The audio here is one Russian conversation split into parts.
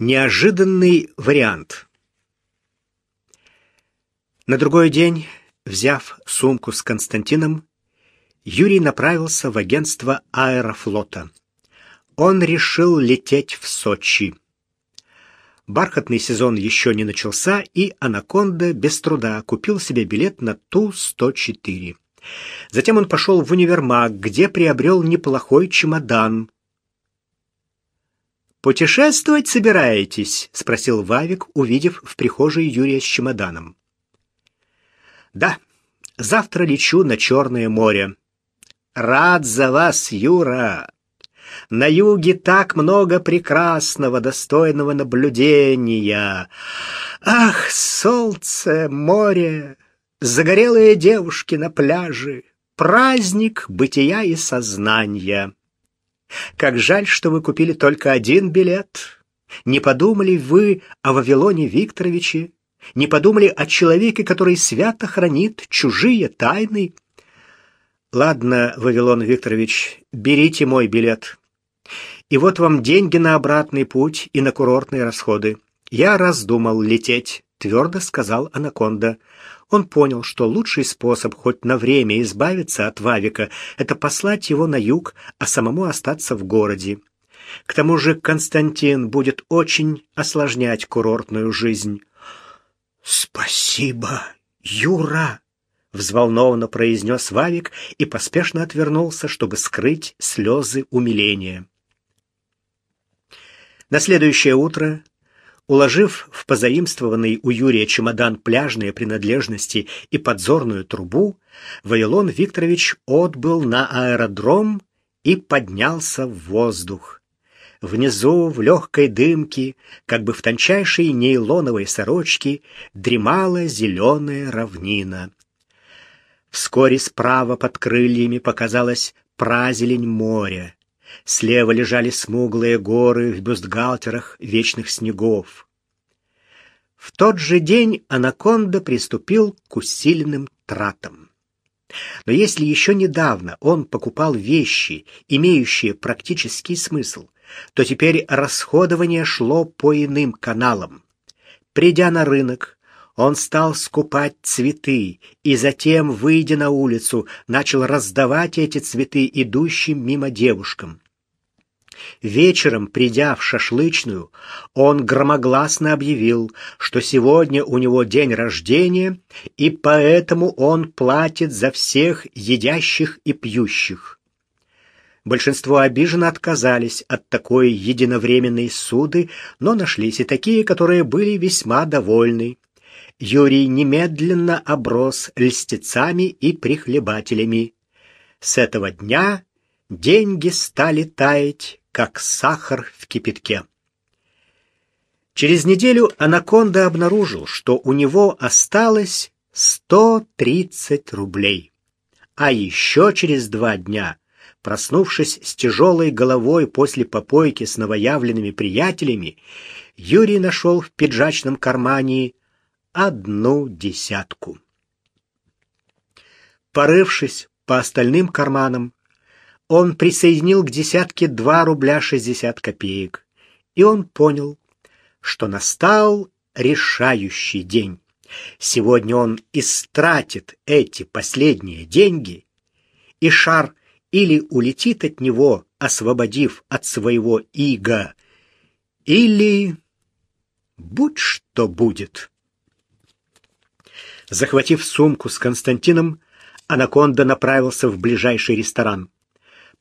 Неожиданный вариант. На другой день, взяв сумку с Константином, Юрий направился в агентство аэрофлота. Он решил лететь в Сочи. Бархатный сезон еще не начался, и «Анаконда» без труда купил себе билет на Ту-104. Затем он пошел в универмаг, где приобрел неплохой чемодан, «Путешествовать собираетесь?» — спросил Вавик, увидев в прихожей Юрия с чемоданом. «Да, завтра лечу на Черное море». «Рад за вас, Юра!» На юге так много прекрасного, достойного наблюдения. Ах, солнце, море, загорелые девушки на пляже, праздник бытия и сознания. Как жаль, что вы купили только один билет. Не подумали вы о Вавилоне Викторовиче? Не подумали о человеке, который свято хранит чужие тайны? Ладно, Вавилон Викторович, берите мой билет. И вот вам деньги на обратный путь и на курортные расходы. Я раздумал лететь, твердо сказал Анаконда. Он понял, что лучший способ хоть на время избавиться от Вавика — это послать его на юг, а самому остаться в городе. К тому же Константин будет очень осложнять курортную жизнь. «Спасибо, Юра!» — взволнованно произнес Вавик и поспешно отвернулся, чтобы скрыть слезы умиления. На следующее утро Уложив в позаимствованный у Юрия чемодан пляжные принадлежности и подзорную трубу, Вавилон Викторович отбыл на аэродром и поднялся в воздух. Внизу, в легкой дымке, как бы в тончайшей нейлоновой сорочке, дремала зеленая равнина. Вскоре справа под крыльями показалась празелень моря. Слева лежали смуглые горы в бюстгальтерах вечных снегов. В тот же день Анаконда приступил к усиленным тратам. Но если еще недавно он покупал вещи, имеющие практический смысл, то теперь расходование шло по иным каналам. Придя на рынок, он стал скупать цветы и затем, выйдя на улицу, начал раздавать эти цветы идущим мимо девушкам. Вечером, придя в шашлычную, он громогласно объявил, что сегодня у него день рождения, и поэтому он платит за всех едящих и пьющих. Большинство обиженно отказались от такой единовременной суды, но нашлись и такие, которые были весьма довольны. Юрий немедленно оброс льстецами и прихлебателями. С этого дня деньги стали таять, как сахар в кипятке. Через неделю Анаконда обнаружил, что у него осталось 130 рублей. А еще через два дня, проснувшись с тяжелой головой после попойки с новоявленными приятелями, Юрий нашел в пиджачном кармане одну десятку. Порывшись по остальным карманам, он присоединил к десятке 2 рубля 60 копеек, и он понял, что настал решающий день. Сегодня он истратит эти последние деньги, и шар или улетит от него, освободив от своего ига, или будь что будет. Захватив сумку с Константином, Анаконда направился в ближайший ресторан.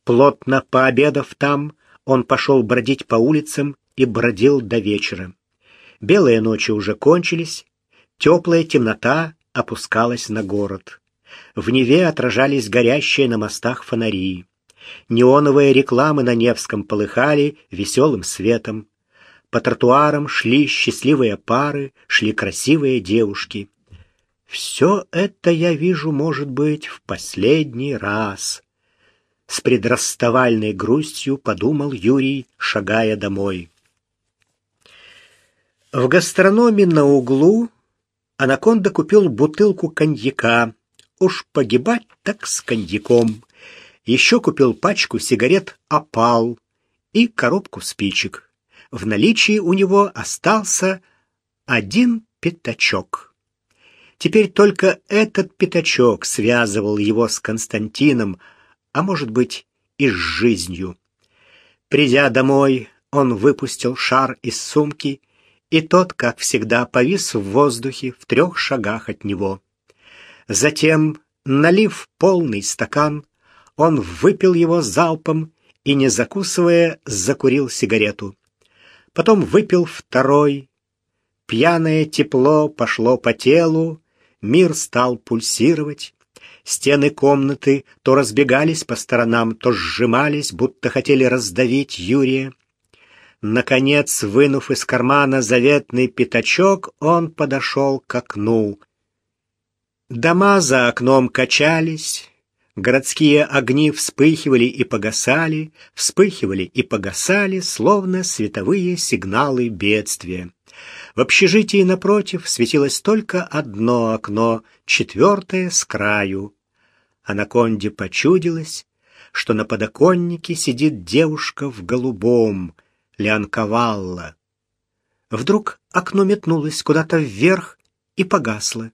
Плотно пообедав там, он пошел бродить по улицам и бродил до вечера. Белые ночи уже кончились, теплая темнота опускалась на город. В Неве отражались горящие на мостах фонари. Неоновые рекламы на Невском полыхали веселым светом. По тротуарам шли счастливые пары, шли красивые девушки. Все это я вижу, может быть, в последний раз. С предрасставальной грустью подумал Юрий, шагая домой. В гастрономе на углу Анаконда купил бутылку коньяка. Уж погибать так с коньяком. Еще купил пачку сигарет «Опал» и коробку спичек. в наличии у него остался один пятачок. Теперь только этот пятачок связывал его с Константином, а может быть и с жизнью. Придя домой, он выпустил шар из сумки, и тот, как всегда, повис в воздухе в трех шагах от него. Затем, налив полный стакан, он выпил его залпом и, не закусывая, закурил сигарету. Потом выпил второй. Пьяное тепло пошло по телу, мир стал пульсировать. Стены комнаты то разбегались по сторонам, то сжимались, будто хотели раздавить Юрия. Наконец, вынув из кармана заветный пятачок, он подошел к окну. Дома за окном качались, городские огни вспыхивали и погасали, вспыхивали и погасали, словно световые сигналы бедствия. В общежитии напротив светилось только одно окно, четвертое с краю. Анаконде почудилось, что на подоконнике сидит девушка в голубом — Лианковалла. Вдруг окно метнулось куда-то вверх и погасло.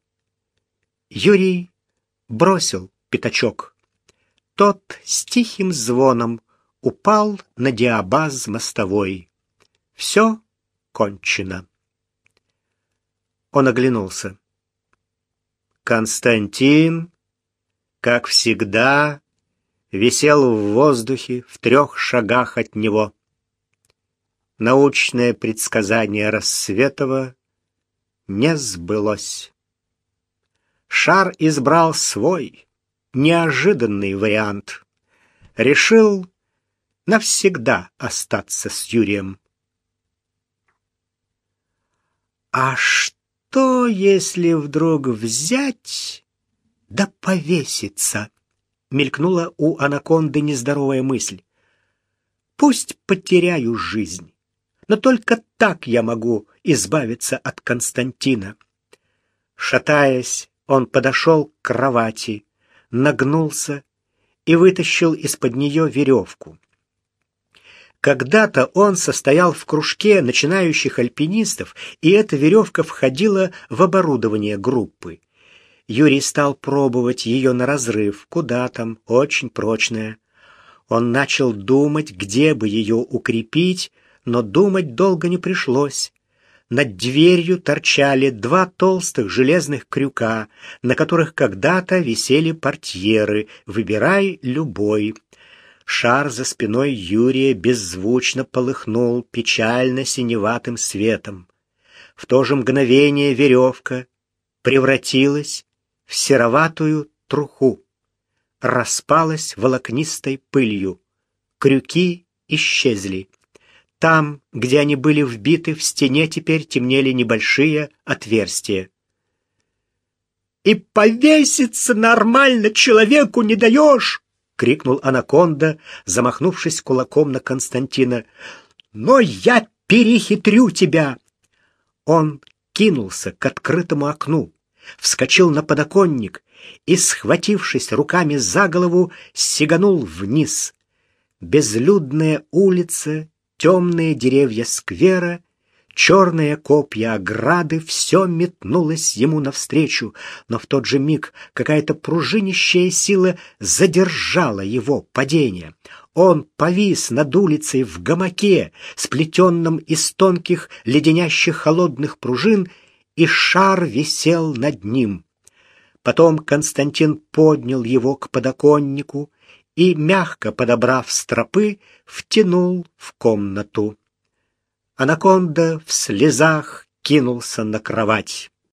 Юрий бросил пятачок. Тот с тихим звоном упал на диабаз мостовой. Все кончено. Он оглянулся. Константин, как всегда, висел в воздухе в трех шагах от него научное предсказание Рассветова не сбылось. Шар избрал свой, неожиданный вариант. Решил навсегда остаться с Юрием. А если вдруг взять да повеситься? Мелькнула у анаконды нездоровая мысль. Пусть потеряю жизнь но только так я могу избавиться от Константина. Шатаясь, он подошел к кровати, нагнулся и вытащил из-под нее веревку. Когда-то он состоял в кружке начинающих альпинистов, и эта веревка входила в оборудование группы. Юрий стал пробовать ее на разрыв, куда там, очень прочная. Он начал думать, где бы ее укрепить, но думать долго не пришлось. Над дверью торчали два толстых железных крюка, на которых когда-то висели портьеры, выбирай любой. Шар за спиной Юрия беззвучно полыхнул печально синеватым светом. В то же мгновение веревка превратилась в сероватую труху, распалась волокнистой пылью. Крюки исчезли. Там, где они были вбиты в стене, теперь темнели небольшие отверстия. «И повеситься нормально человеку не даешь!» — крикнул анаконда, замахнувшись кулаком на Константина. «Но я перехитрю тебя!» Он кинулся к открытому окну, вскочил на подоконник и, схватившись руками за голову, сиганул вниз. Безлюдная улица темные деревья сквера, черные копья ограды, все метнулось ему навстречу, но в тот же миг какая-то пружинищая сила задержала его падение. Он повис над улицей в гамаке, сплетенном из тонких, леденящих холодных пружин, и шар висел над ним. Потом Константин поднял его к подоконнику, и, мягко подобрав стропы, втянул в комнату. Анаконда в слезах кинулся на кровать.